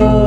you.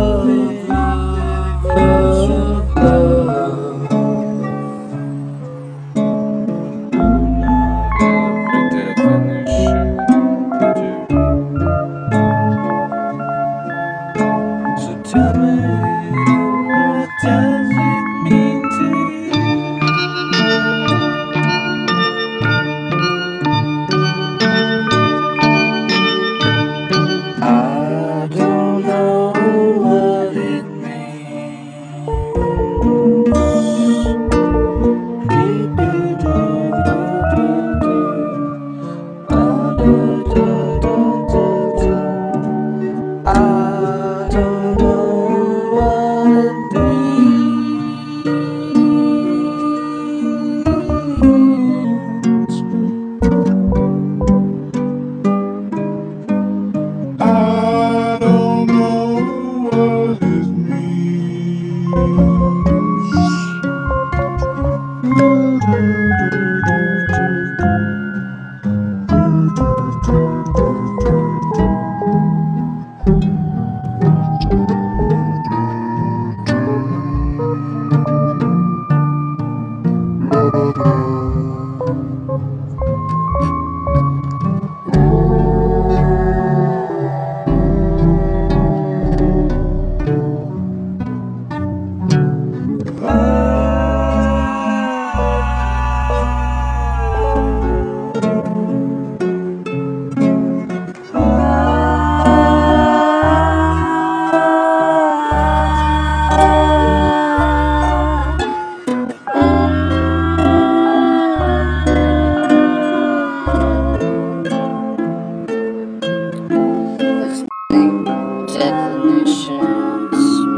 definitions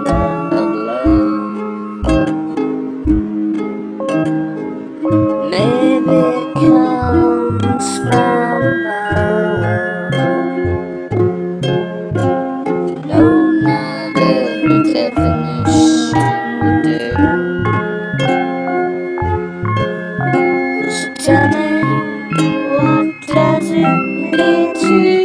of love. Maybe it comes from love. No, not every definition do. So tell me, what does it mean to you?